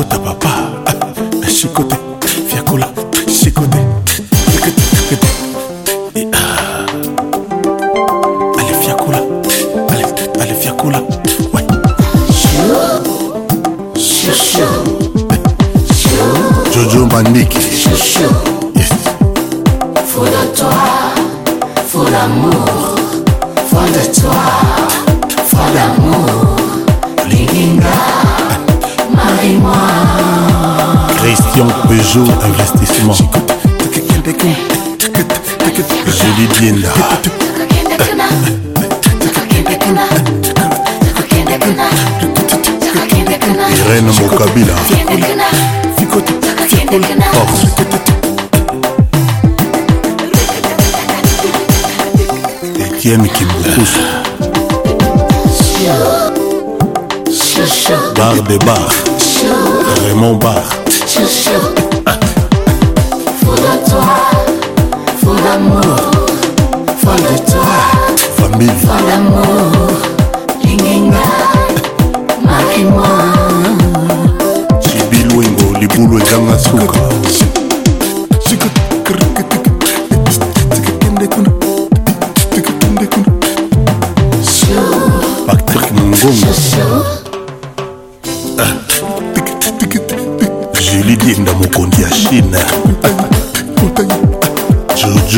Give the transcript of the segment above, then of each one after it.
à papa chicoté allez viens cola allez allez Fou de toi, fou d'amour, fou de toi, fou d'amour jour investissement. Jolie Irène Mokabila. qui Bar des Raymond Bar. l'amour, fin de toi, famille, fin d'amour, lingenga, marque-moi. Chibilouengo, liboulo et Zangasuka. Patrick Ngongo. Julie Dienda Mokondi à Chine.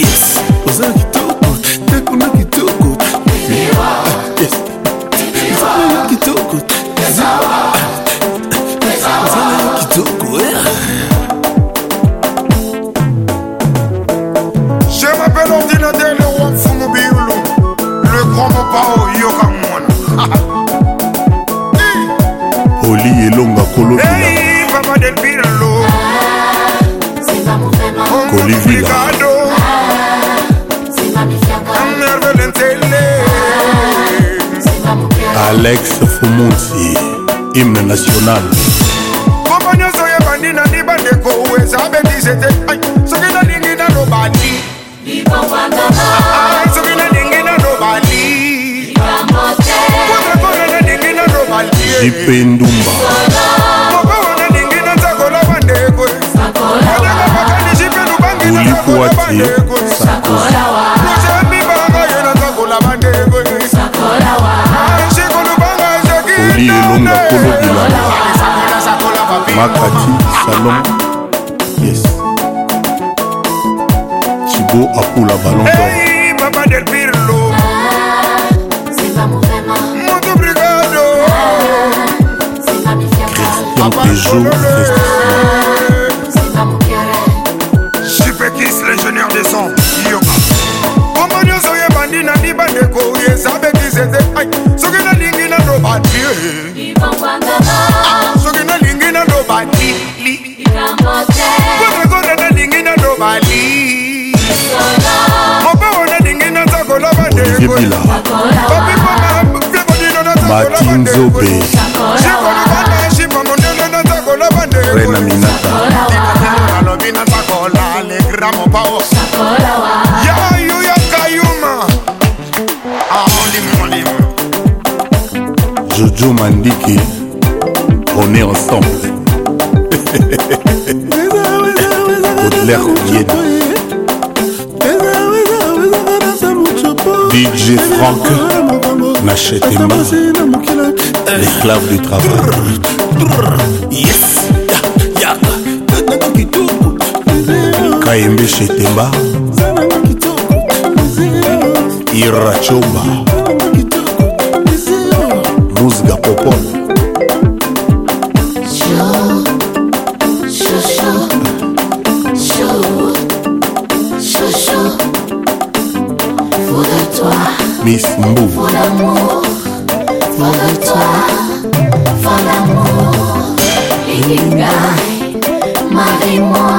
yes oza kitoko tekuna kitoko ozala kitoko ozala kitoko eh. je m'appelle ordinateur le roi mfumu biulu le grand mopao yoka mwana oli elonga kolobila hey, kolivia alex fumunsi hymne national moko nyonso yebandi nani bandeko eza betise te soki nalingi nalobani soki nalingi nalobani kodrakona nalingi nalobani jipe ndumba moko wana lingi nanzakola bandeko odakapakani jipe lubangi nazakola bandeko makati salon yes cibo apula ballon d'or hey, papa del pirlo ah, ah, Christian Peugeot Superkis l'ingénieur des sons Yoka Omonio soye bandi nani bandeko Yezabeke Biebila Martin Zobe Rena Minata Jojo Mandiki, on est ensemble. Baudelaire Vienne. DJ Franck Nachetema L'esclave du travail yes. Kaembe Chetemba Irachomba Musga Popol Miss Mou Pour l'amour, voilà de toi, l'amour. marie-moi.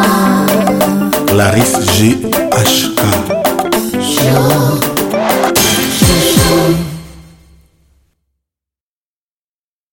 GHK.